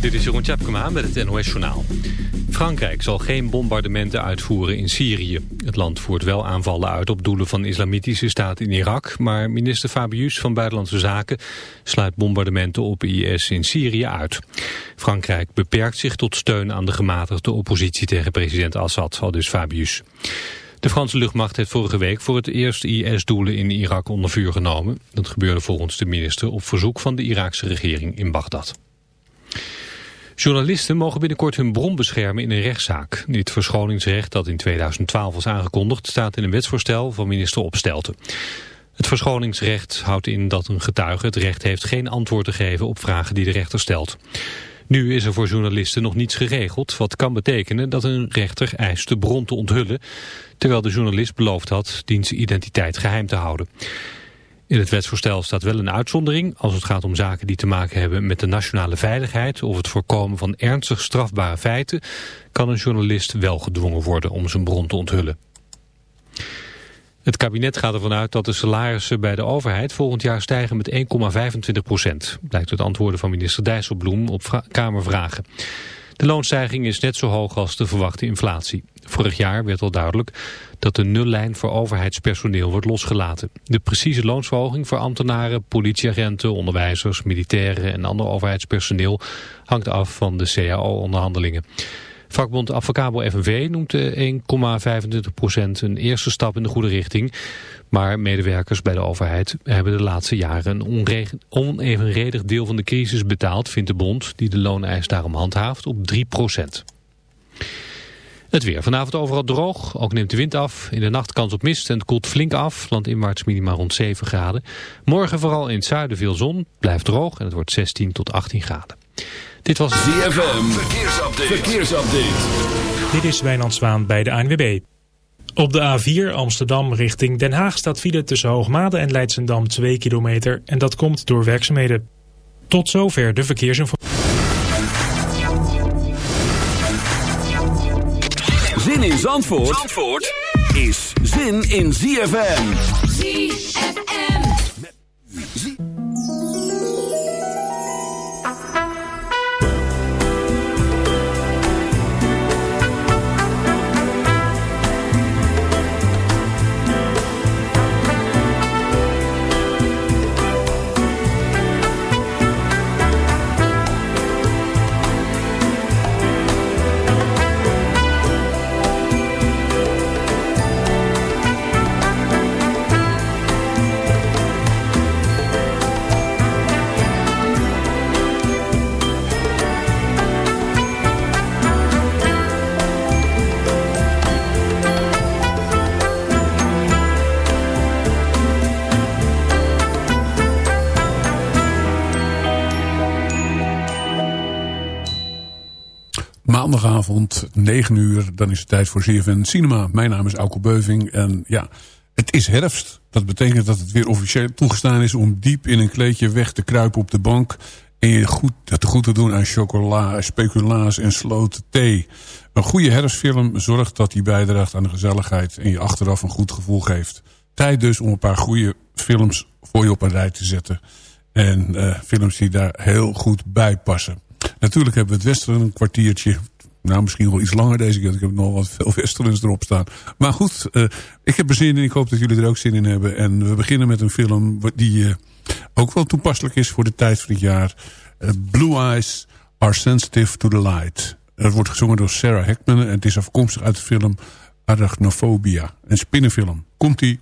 Dit is Jeroen Tjepkema met het NOS Journaal. Frankrijk zal geen bombardementen uitvoeren in Syrië. Het land voert wel aanvallen uit op doelen van de islamitische staat in Irak... maar minister Fabius van Buitenlandse Zaken sluit bombardementen op IS in Syrië uit. Frankrijk beperkt zich tot steun aan de gematigde oppositie tegen president Assad, al dus Fabius. De Franse luchtmacht heeft vorige week voor het eerst IS-doelen in Irak onder vuur genomen. Dat gebeurde volgens de minister op verzoek van de Iraakse regering in Bagdad. Journalisten mogen binnenkort hun bron beschermen in een rechtszaak. Dit verschoningsrecht dat in 2012 was aangekondigd staat in een wetsvoorstel van minister Opstelten. Het verschoningsrecht houdt in dat een getuige het recht heeft geen antwoord te geven op vragen die de rechter stelt. Nu is er voor journalisten nog niets geregeld, wat kan betekenen dat een rechter eist de bron te onthullen, terwijl de journalist beloofd had diens identiteit geheim te houden. In het wetsvoorstel staat wel een uitzondering als het gaat om zaken die te maken hebben met de nationale veiligheid of het voorkomen van ernstig strafbare feiten, kan een journalist wel gedwongen worden om zijn bron te onthullen. Het kabinet gaat ervan uit dat de salarissen bij de overheid volgend jaar stijgen met 1,25 procent. Blijkt uit antwoorden van minister Dijsselbloem op Kamervragen. De loonstijging is net zo hoog als de verwachte inflatie. Vorig jaar werd al duidelijk dat de nullijn voor overheidspersoneel wordt losgelaten. De precieze loonsverhoging voor ambtenaren, politieagenten, onderwijzers, militairen en ander overheidspersoneel hangt af van de CAO-onderhandelingen. Vakbond Advocabo FNV noemt de 1,25% een eerste stap in de goede richting. Maar medewerkers bij de overheid hebben de laatste jaren een onevenredig deel van de crisis betaald, vindt de bond, die de looneis daarom handhaaft, op 3%. Het weer. Vanavond overal droog. Ook neemt de wind af. In de nacht kans op mist en het koelt flink af. Landinwaarts minimaal rond 7 graden. Morgen vooral in het zuiden veel zon. Blijft droog en het wordt 16 tot 18 graden. Dit was ZFM. Verkeersupdate. Verkeersupdate. Dit is Wijnand Zwaan bij de ANWB. Op de A4 Amsterdam richting Den Haag staat file tussen Hoogmade en Leidsendam 2 kilometer. En dat komt door werkzaamheden. Tot zover de verkeersinformatie. Zin in Zandvoort, Zandvoort is zin in ZFM. ZFM. Maandagavond, 9 uur. Dan is het tijd voor CFN Cinema. Mijn naam is Auke Beuving. En ja, het is herfst. Dat betekent dat het weer officieel toegestaan is... om diep in een kleedje weg te kruipen op de bank... en je goed, te goed te doen aan chocola, speculaas en sloten thee. Een goede herfstfilm zorgt dat hij bijdraagt aan de gezelligheid... en je achteraf een goed gevoel geeft. Tijd dus om een paar goede films voor je op een rij te zetten. En uh, films die daar heel goed bij passen. Natuurlijk hebben we het Western een kwartiertje. Nou, misschien wel iets langer deze keer. Ik heb nog wat veel Westerns erop staan. Maar goed, uh, ik heb er zin in. Ik hoop dat jullie er ook zin in hebben. En we beginnen met een film die uh, ook wel toepasselijk is voor de tijd van het jaar. Uh, Blue Eyes Are Sensitive to the Light. Dat wordt gezongen door Sarah Heckman. En het is afkomstig uit de film Arachnophobia. Een spinnenfilm. Komt-ie.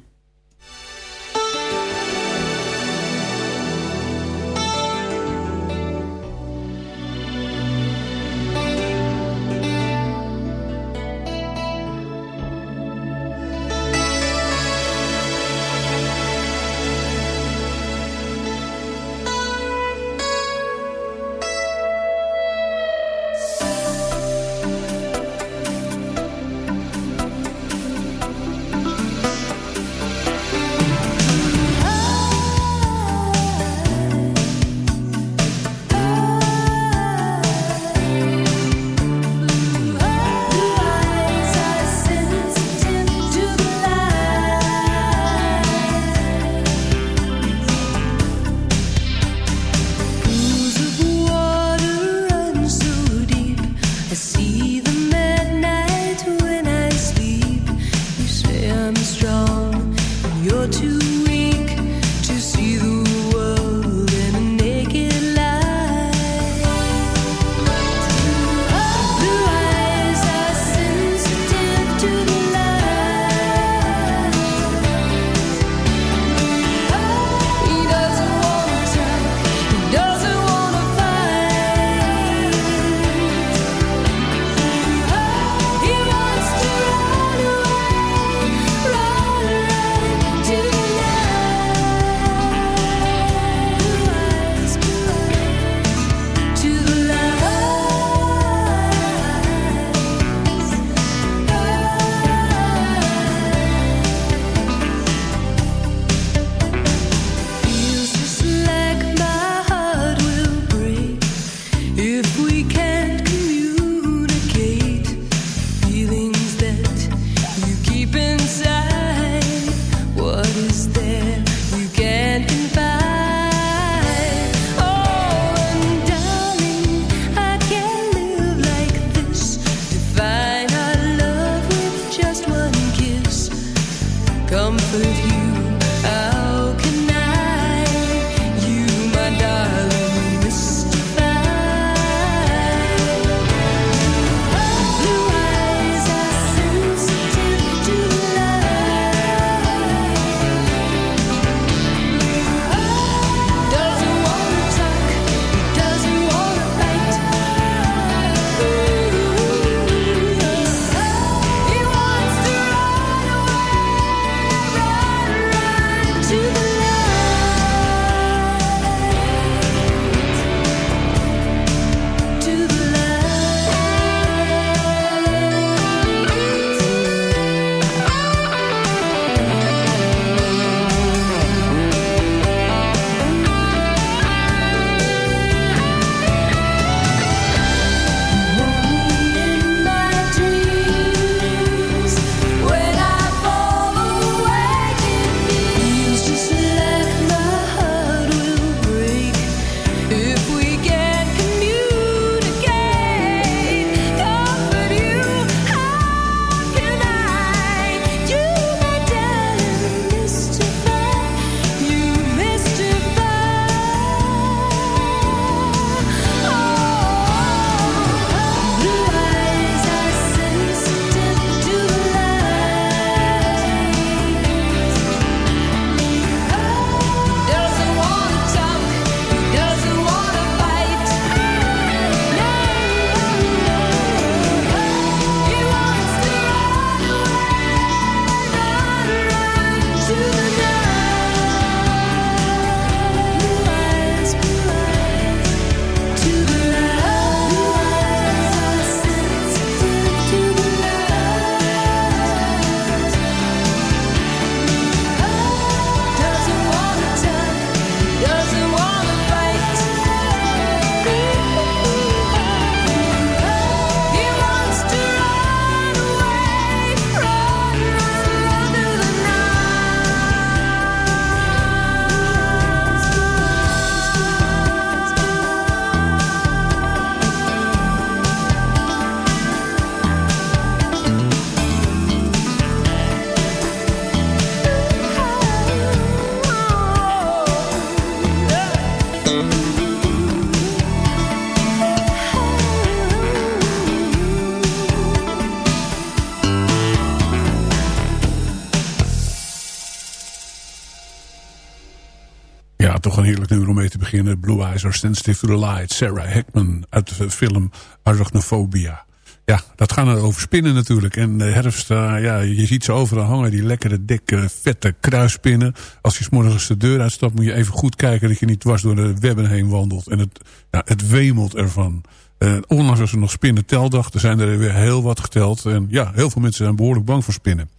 Are Sensitive to the Light. Sarah Heckman uit de film Arachnophobia. Ja, dat gaan er over spinnen natuurlijk. En de herfst, uh, ja, je ziet ze overal hangen. Die lekkere, dikke, vette kruisspinnen. Als je s morgens de deur uitstapt moet je even goed kijken... dat je niet dwars door de webben heen wandelt. En het, ja, het wemelt ervan. Uh, ondanks als er nog spinnen teldag, er zijn er weer heel wat geteld. En ja, heel veel mensen zijn behoorlijk bang voor spinnen.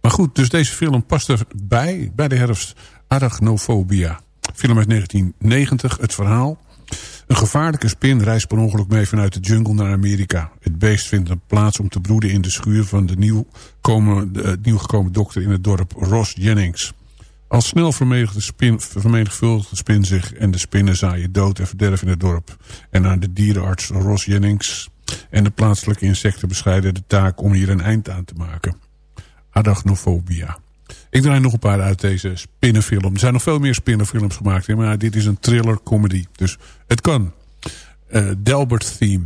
Maar goed, dus deze film past erbij, bij de herfst. Arachnophobia. Film uit 1990, het verhaal. Een gevaarlijke spin reist per ongeluk mee vanuit de jungle naar Amerika. Het beest vindt een plaats om te broeden in de schuur van de, nieuw komen, de nieuwgekomen dokter in het dorp Ross Jennings. Al snel vermenigvuldigt de spin zich en de spinnen zaaien dood en verderf in het dorp. En aan de dierenarts Ross Jennings en de plaatselijke insecten bescheiden de taak om hier een eind aan te maken. Arachnophobia. Ik draai nog een paar uit deze spinnenfilm. Er zijn nog veel meer spinnenfilms gemaakt. Maar dit is een thriller-comedy. Dus het kan. Uh, Delbert Theme.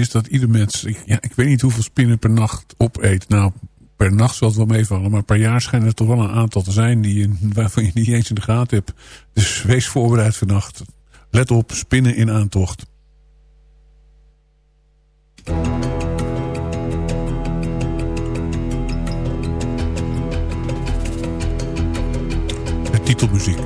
Is dat ieder mens... Ik, ja, ik weet niet hoeveel spinnen per nacht opeet. Nou, per nacht zal het wel meevallen. Maar per jaar schijnen er toch wel een aantal te zijn... Die, waarvan je niet eens in de gaten hebt. Dus wees voorbereid vannacht. Let op, spinnen in aantocht. De titelmuziek.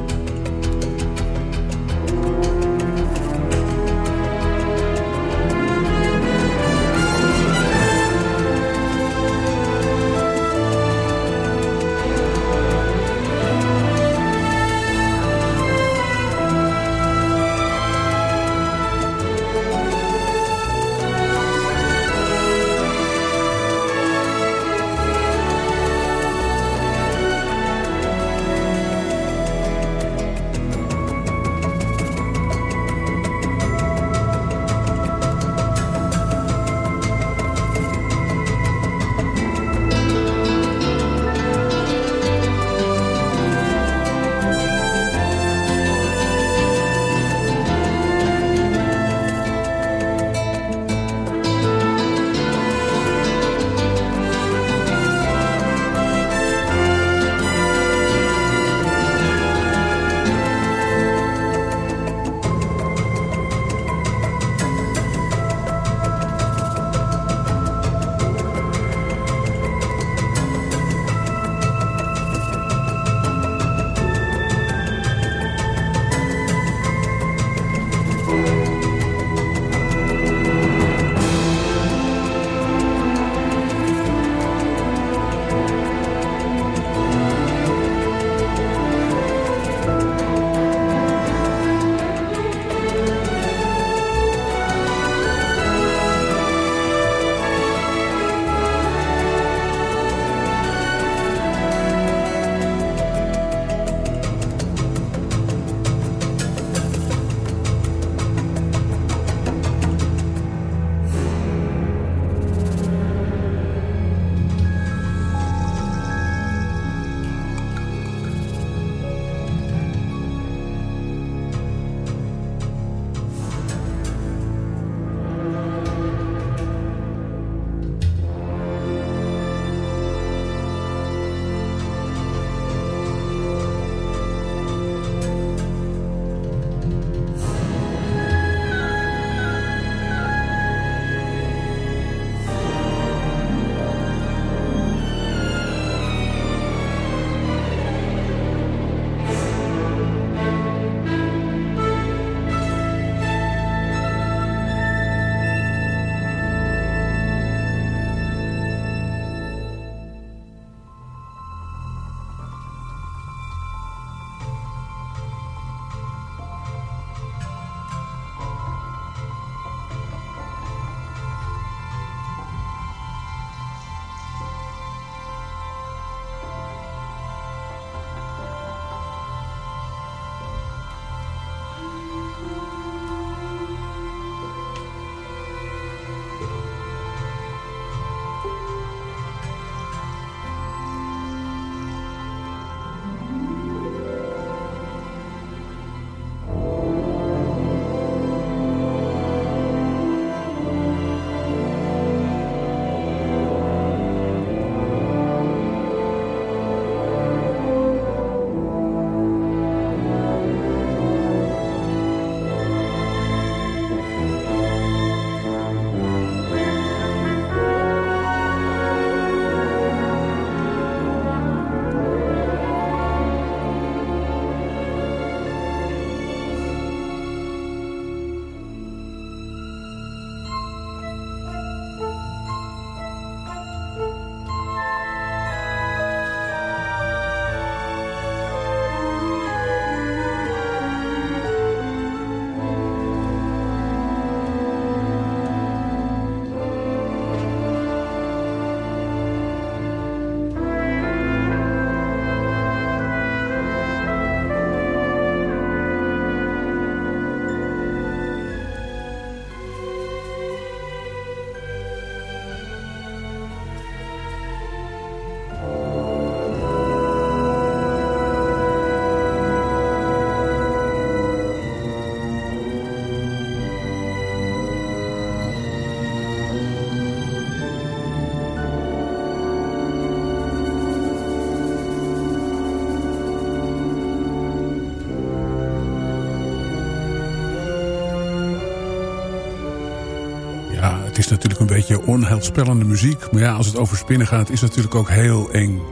Beetje onheilspellende muziek. Maar ja, als het over spinnen gaat, is het natuurlijk ook heel eng.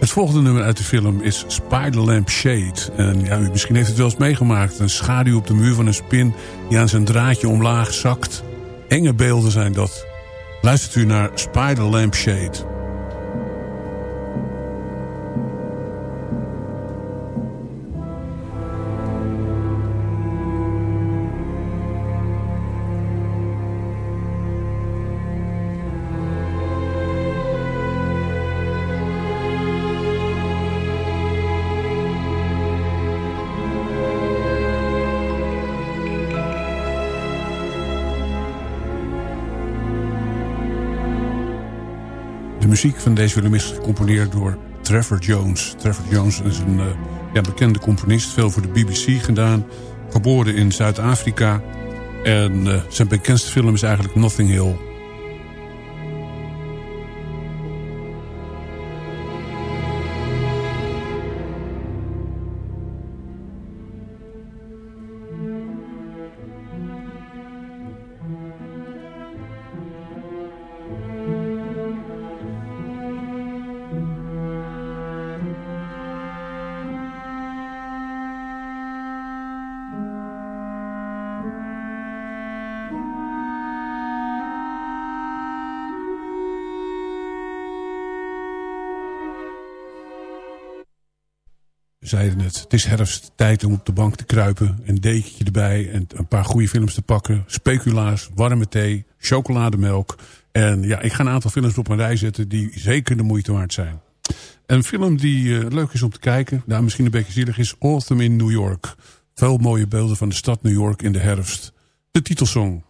Het volgende nummer uit de film is Spiderlamp Shade. En ja, misschien heeft het wel eens meegemaakt. Een schaduw op de muur van een spin die aan zijn draadje omlaag zakt. Enge beelden zijn dat. Luistert u naar Spiderlamp Shade. Muziek van deze film is gecomponeerd door Trevor Jones. Trevor Jones is een ja, bekende componist, veel voor de BBC gedaan. Geboren in Zuid-Afrika. En uh, zijn bekendste film is eigenlijk Nothing Hill. Zeiden het. Het is herfst, tijd om op de bank te kruipen. Een dekentje erbij en een paar goede films te pakken. Speculaas, warme thee, chocolademelk. En ja, ik ga een aantal films op een rij zetten die zeker de moeite waard zijn. Een film die uh, leuk is om te kijken, daar misschien een beetje zielig is. Autumn in New York. Veel mooie beelden van de stad New York in de herfst. De titelsong.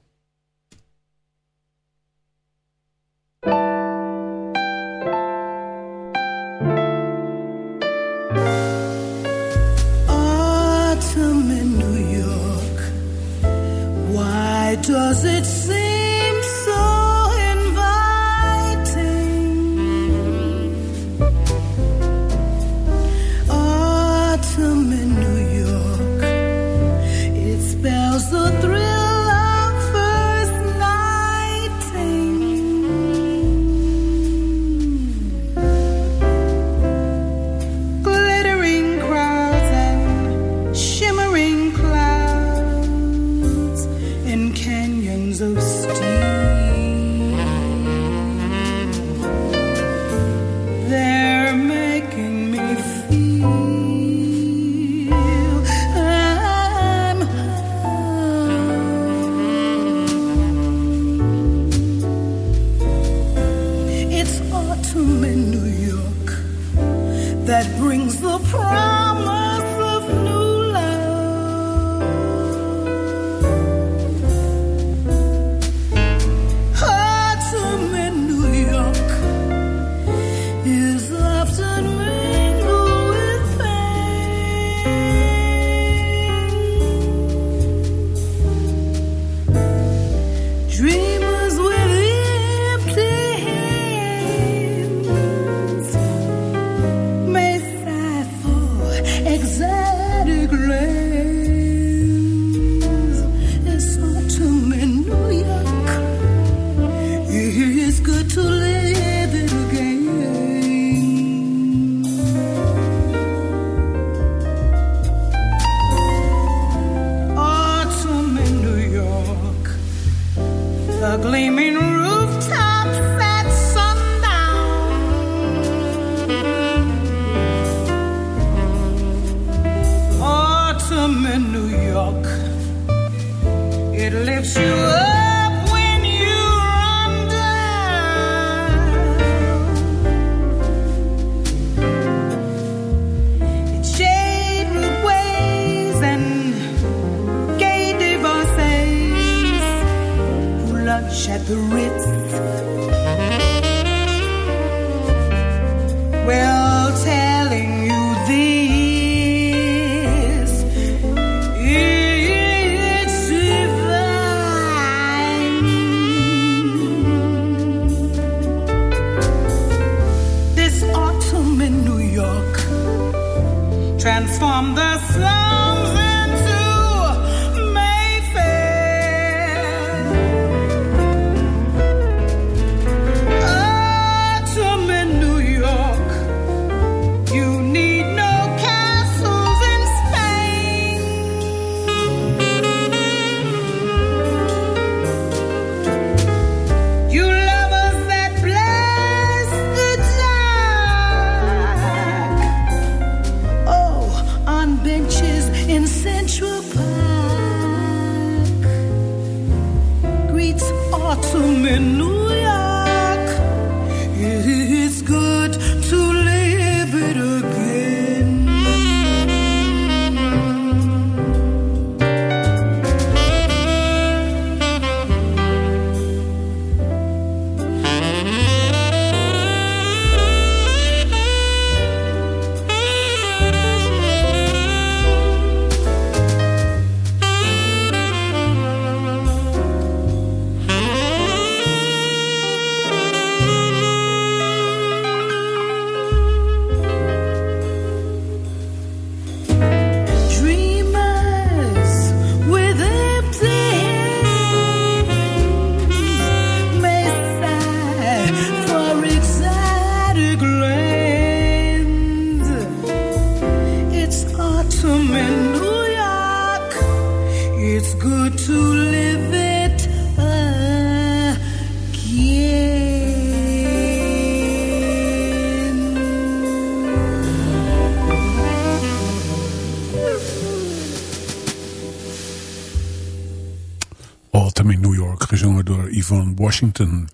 Washington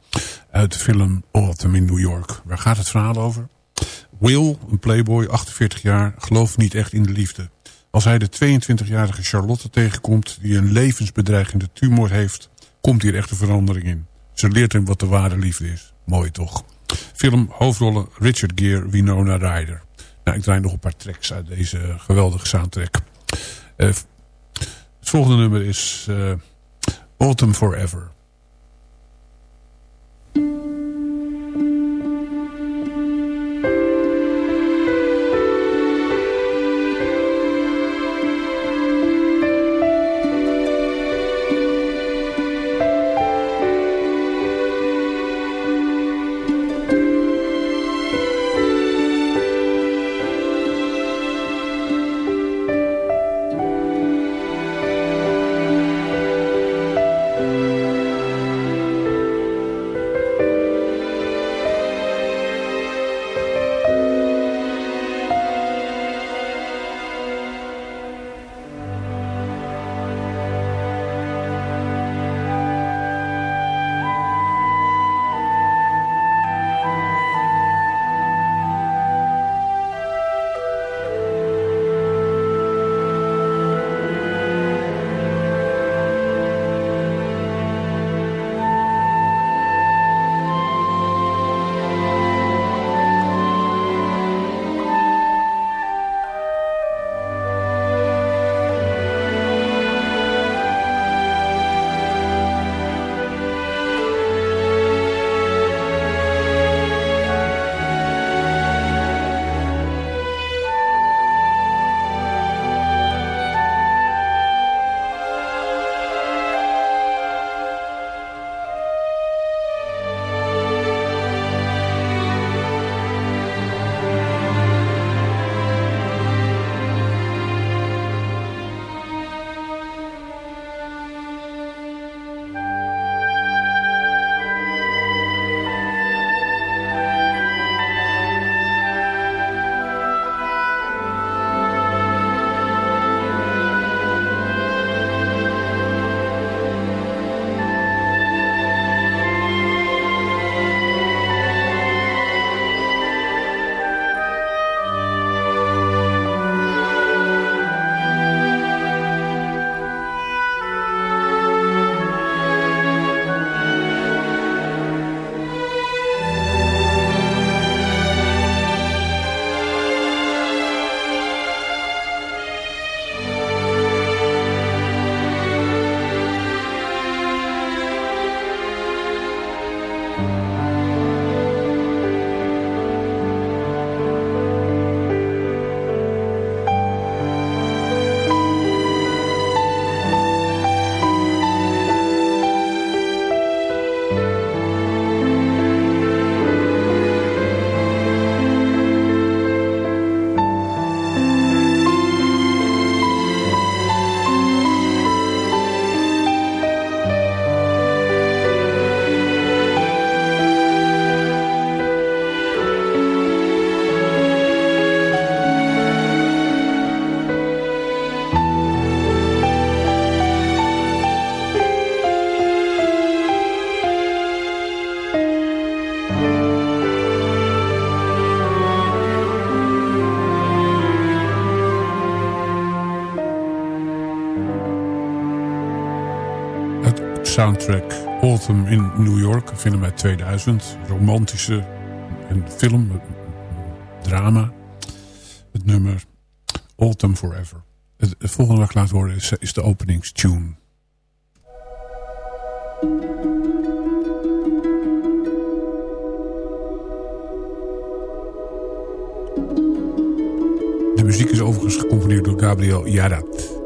uit de film Autumn in New York. Waar gaat het verhaal over? Will, een playboy, 48 jaar, gelooft niet echt in de liefde. Als hij de 22-jarige Charlotte tegenkomt die een levensbedreigende tumor heeft, komt hier echt een verandering in. Ze leert hem wat de ware liefde is. Mooi toch? Film, hoofdrollen Richard Gere, Winona Ryder. Nou, ik draai nog een paar tracks uit deze geweldige soundtrack. Uh, het volgende nummer is uh, Autumn Forever. Soundtrack Autumn in New York. Een film uit 2000. Romantische film, drama. Het nummer Autumn Forever. Het, volgende wat ik laat horen is, is de openingstune. De muziek is overigens gecomponeerd door Gabriel Yarat.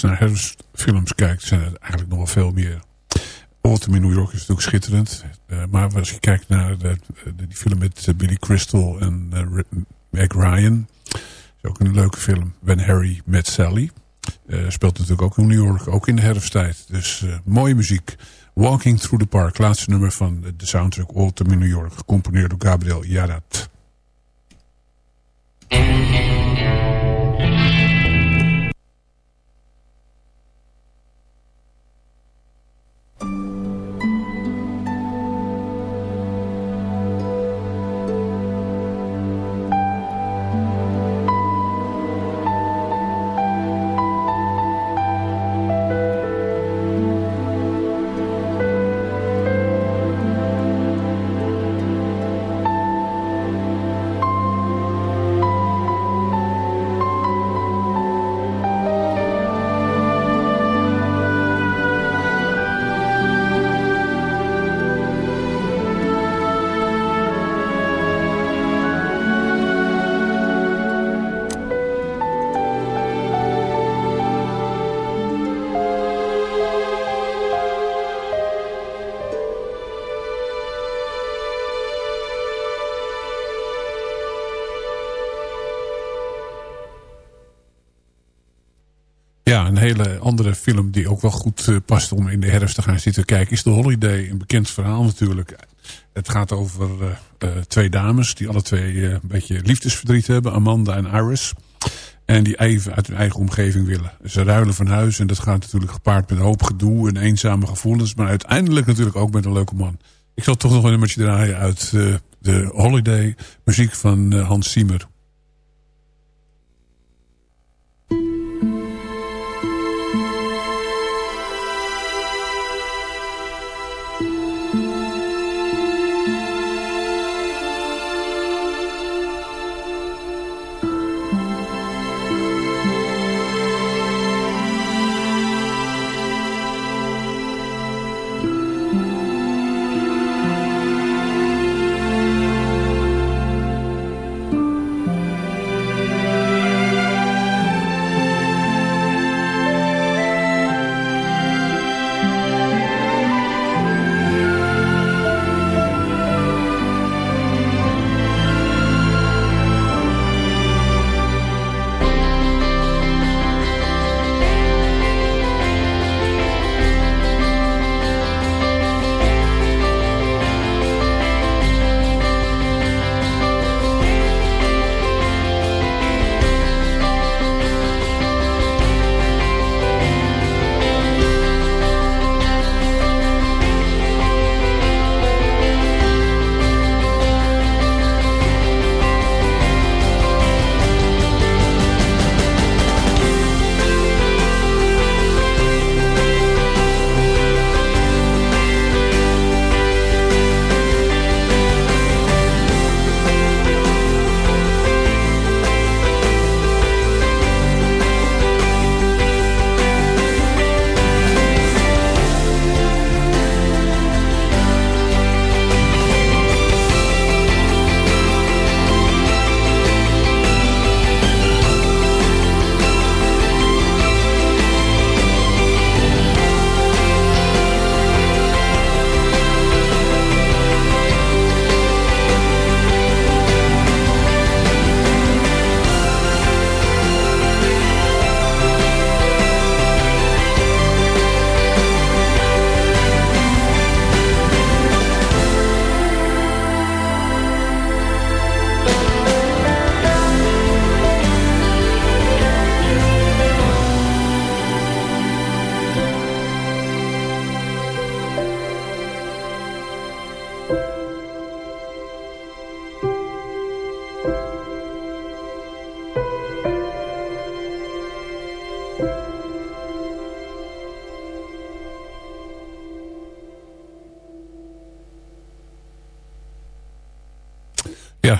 Als naar herfstfilms kijkt, zijn er eigenlijk nog wel veel meer. Autumn in New York is natuurlijk schitterend. Uh, maar als je kijkt naar de, die film met Billy Crystal en uh, Meg Ryan. is ook een leuke film. When Harry Met Sally. Speelt natuurlijk ook in New York, ook in de herfsttijd. Dus mooie muziek. Walking Through the Park, laatste nummer van de soundtrack Autumn in New York. Gecomponeerd door Gabriel Yarat. Hele andere film die ook wel goed uh, past om in de herfst te gaan zitten kijken... is The Holiday. Een bekend verhaal natuurlijk. Het gaat over uh, uh, twee dames die alle twee een beetje liefdesverdriet hebben. Amanda en Iris. En die even uit hun eigen omgeving willen. Ze ruilen van huis en dat gaat natuurlijk gepaard met een hoop gedoe en eenzame gevoelens. Maar uiteindelijk natuurlijk ook met een leuke man. Ik zal toch nog een nummertje draaien uit de Holiday. Muziek van Hans Siemer.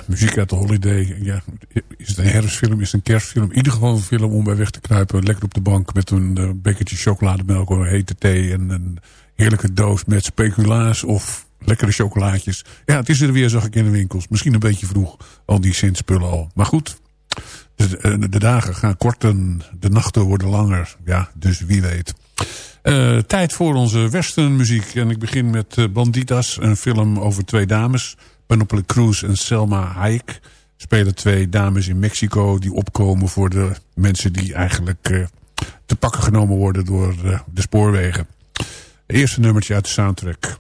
Muziek uit de holiday. Ja, is het een herfstfilm, is het een kerstfilm? In ieder geval een film om bij weg te kruipen. Lekker op de bank met een uh, bekertje chocolademelk, een hete thee en een heerlijke doos met speculaas of lekkere chocolaatjes. Ja, het is er weer, zag ik in de winkels. Misschien een beetje vroeg, al die Sint-spullen al. Maar goed, De, de, dagen gaan korten, de nachten worden langer. Ja, dus wie weet. Uh, tijd voor onze westernmuziek. En ik begin met Banditas, een film over twee dames. Penelope Cruz en Selma Hayek. Spelen twee dames in Mexico die opkomen voor de mensen die eigenlijk uh, te pakken genomen worden door de spoorwegen. Eerste nummertje uit de soundtrack.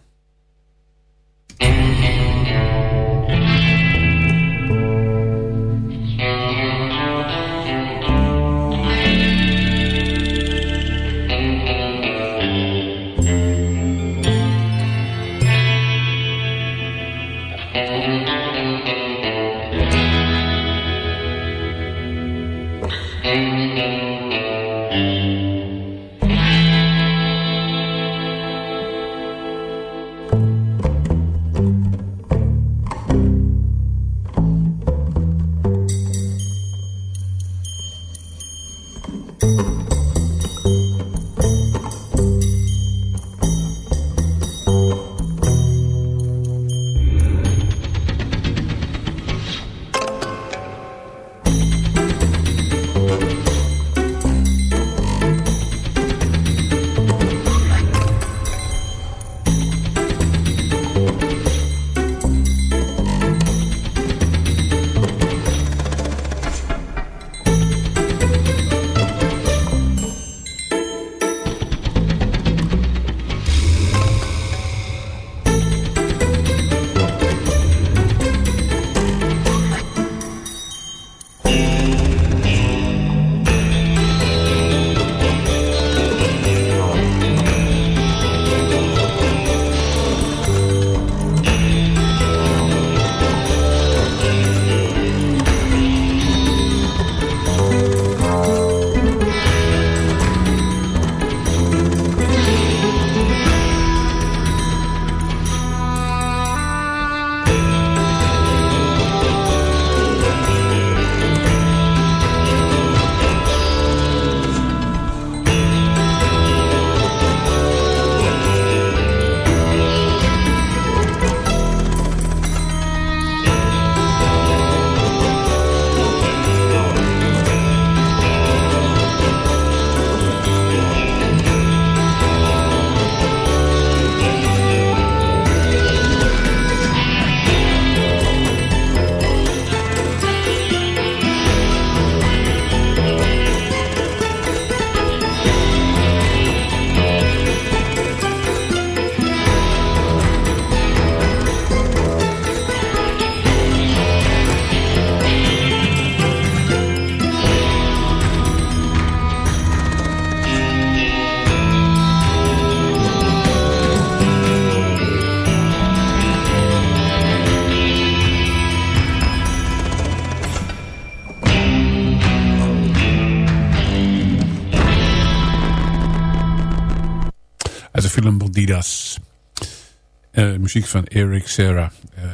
Uh, muziek van Eric Serra. Uh,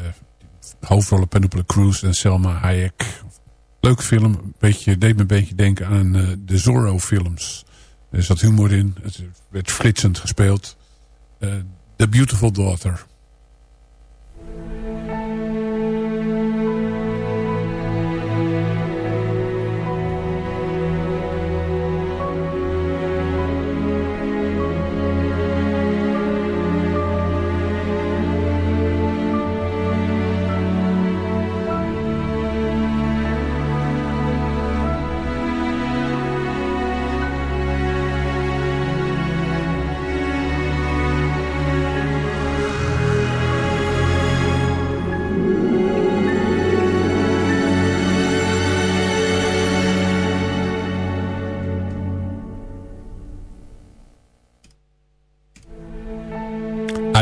hoofdrollen Penelope Cruz en Selma Hayek. Leuke film. Beetje, deed me een beetje denken aan uh, de Zorro-films. Er zat humor in. Het werd flitsend gespeeld. The Beautiful Daughter.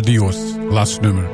Adios, laatste nummer.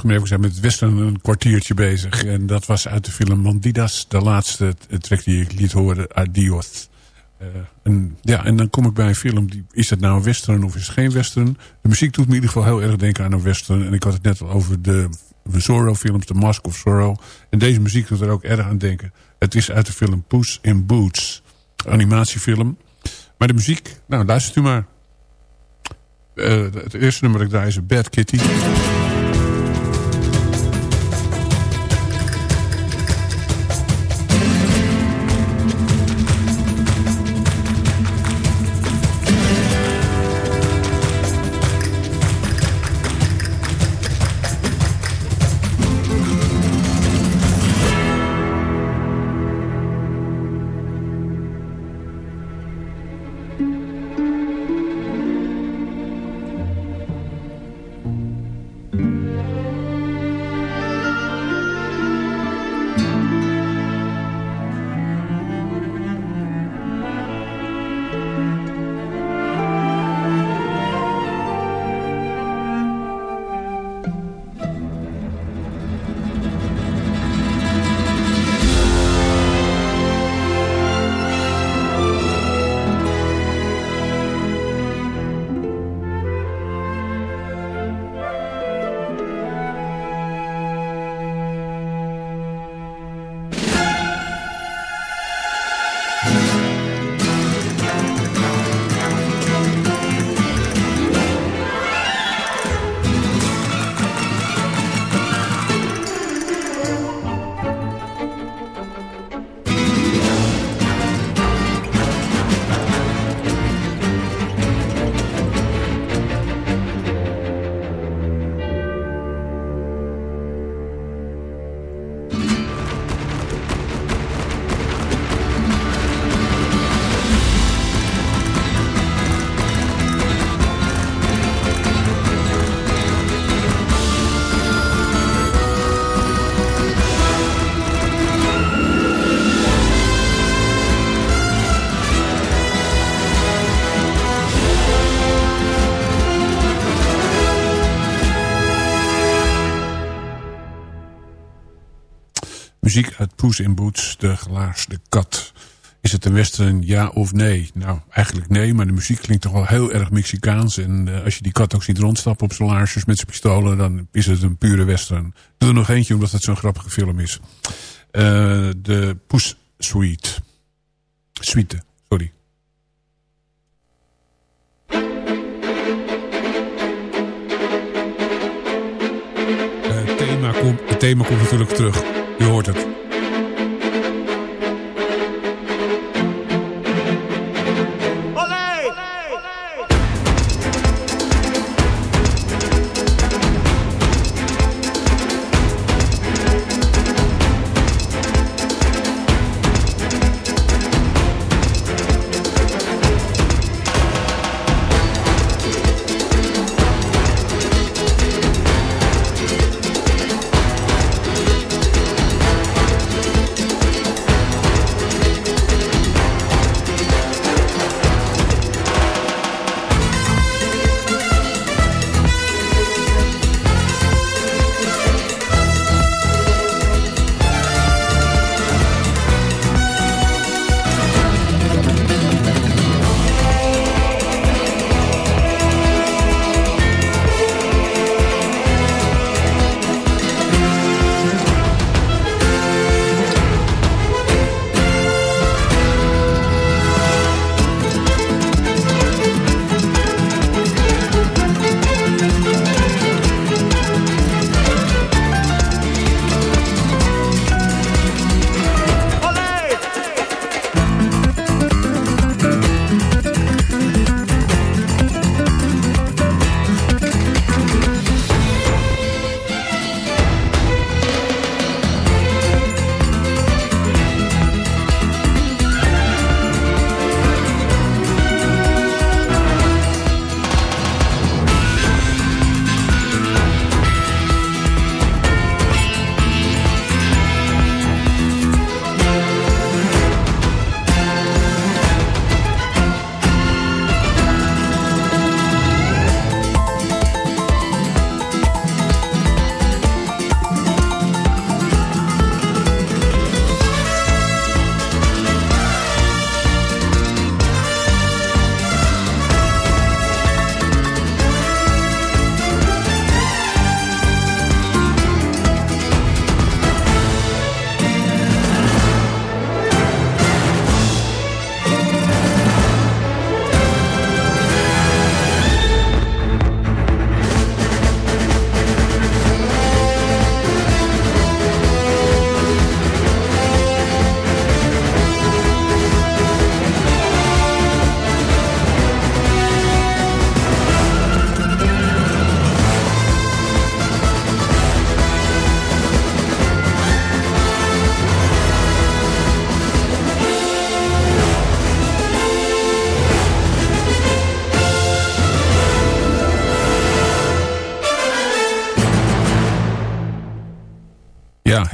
Heeft gemerkt, we zijn met Western een kwartiertje bezig. En dat was uit de film Bandidas, de laatste track die ik liet horen, Adios. Uh, en, ja, en dan kom ik bij een film, die, is het nou een western of is het geen western? De muziek doet me in ieder geval heel erg denken aan een western. En ik had het net al over de, Zorro films, The Mask of Zorro. En deze muziek doet er ook erg aan denken. Het is uit de film Puss in Boots, animatiefilm. Maar de muziek, nou luistert u maar. Uh, het eerste nummer dat ik draai is Bad Kitty. Muziek uit Poes in Boots, de gelaarsde kat. Is het een western, ja of nee? Nou, eigenlijk nee, maar de muziek klinkt toch wel heel erg Mexicaans. En uh, als je die kat ook ziet rondstappen op zijn laarsjes met zijn pistolen... dan is het een pure western. Doe er nog eentje, omdat het zo'n grappige film is. Uh, de Poes Suite. Suite, sorry. Thema komt, het thema komt natuurlijk terug. Je hoort het.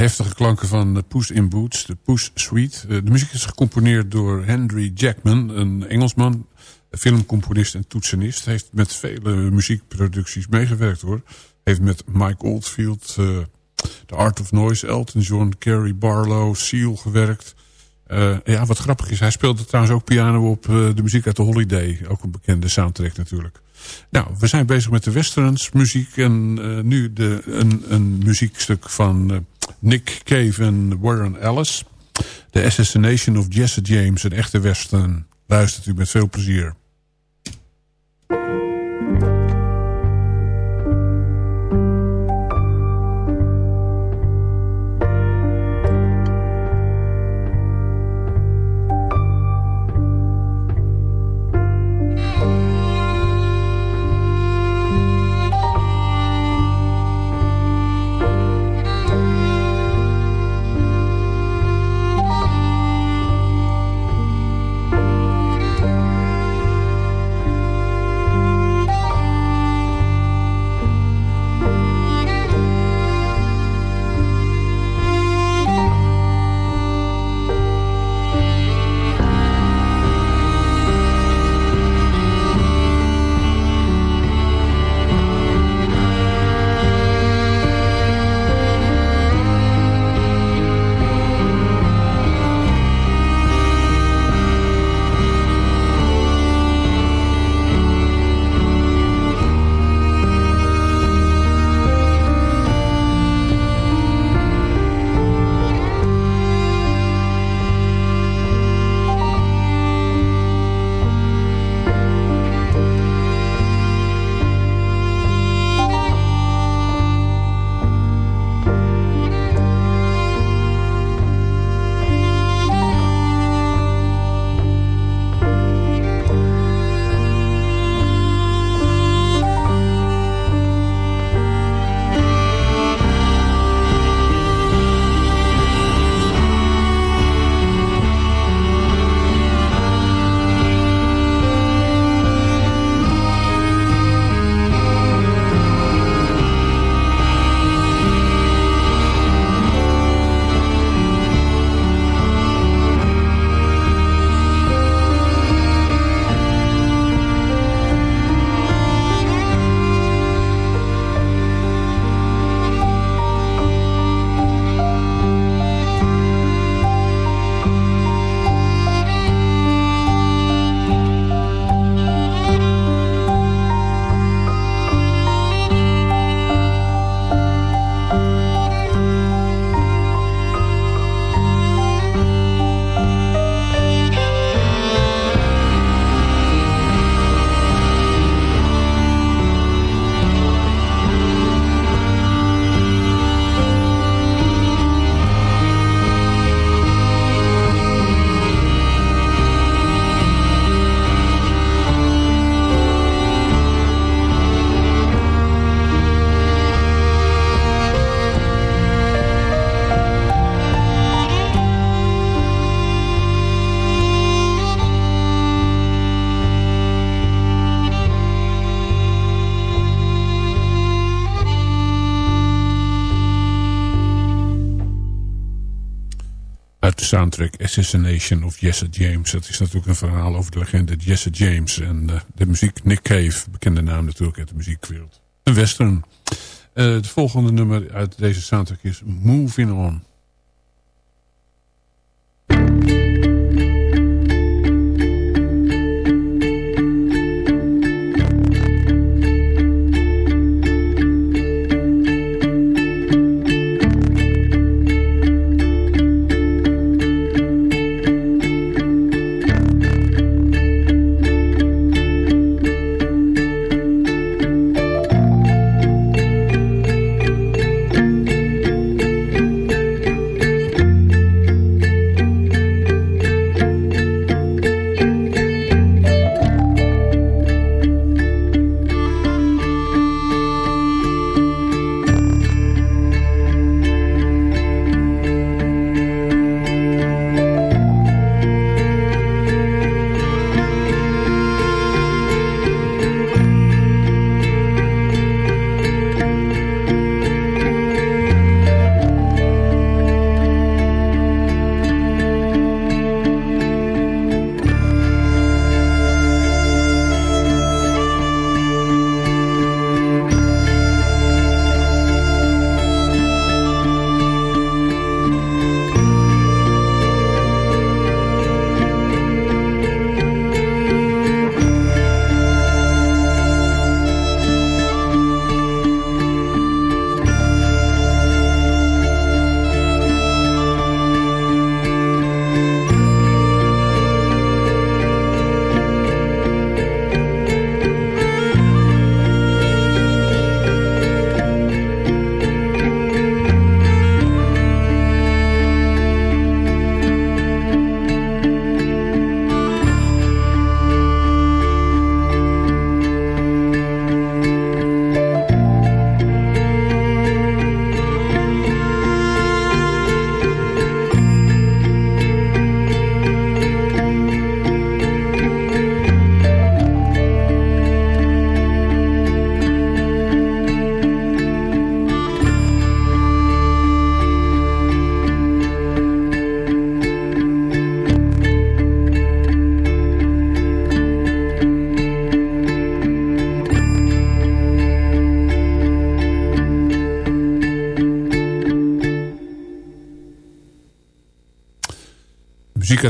Heftige klanken van Puss in Boots, de Puss Suite. de muziek is gecomponeerd door Henry Jackman, een Engelsman, filmcomponist en toetsenist. Hij heeft met vele muziekproducties meegewerkt hoor. Heeft met Mike Oldfield, uh, The Art of Noise, Elton John, Carrie Barlow, Seal gewerkt. Uh, ja, wat grappig is, hij speelde trouwens ook piano op de muziek uit The Holiday. Ook een bekende soundtrack natuurlijk. Nou, we zijn bezig met de westerns muziek. En nu de, een, een muziekstuk van Nick Cave en Warren Ellis. The Assassination of Jesse James, een echte western. Luistert u met veel plezier. Soundtrack Assassination of Jesse James. Dat is natuurlijk een verhaal over de legende Jesse James. En uh, de muziek Nick Cave, bekende naam natuurlijk uit de muziekwereld. Een western. Uh, het volgende nummer uit deze soundtrack is Moving On.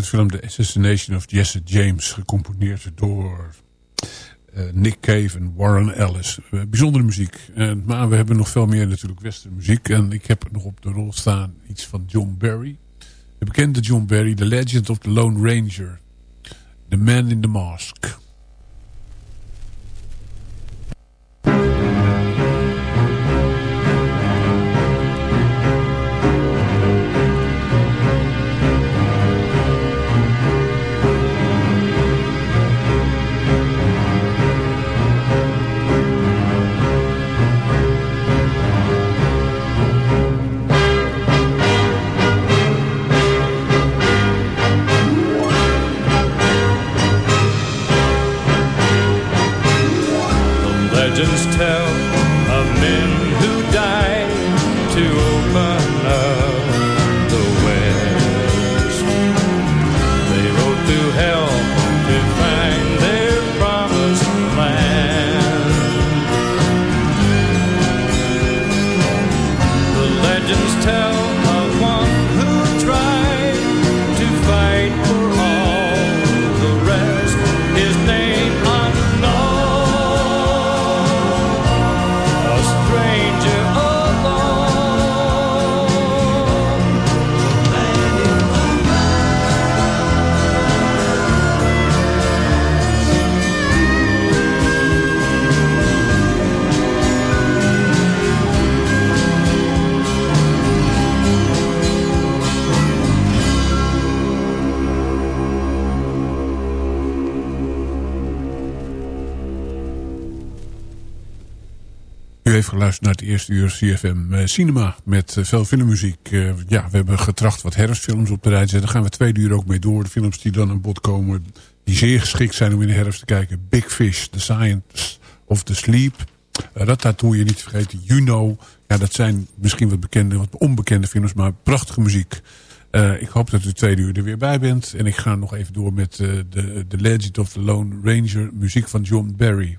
De The Assassination of Jesse James. Gecomponeerd door uh, Nick Cave en Warren Ellis. Uh, bijzondere muziek. Uh, maar we hebben nog veel meer natuurlijk westernmuziek. En ik heb nog op de rol staan iets van John Barry. De bekende John Barry, The Legend of the Lone Ranger. The Man in the Mask. Naar het eerste uur CFM eh, Cinema met eh, veel filmmuziek. Uh, ja, we hebben getracht wat herfstfilms op de rij te zetten. Daar gaan we twee uur ook mee door. De films die dan aan bod komen, die zeer geschikt zijn om in de herfst te kijken. Big Fish, The Science of the Sleep. Uh, Ratatouille, niet vergeten. Know. Ja, dat zijn misschien wat bekende, wat onbekende films, maar prachtige muziek. Ik hoop dat u twee uur er weer bij bent. En ik ga nog even door met uh, de, The Legend of the Lone Ranger. Muziek van John Barry.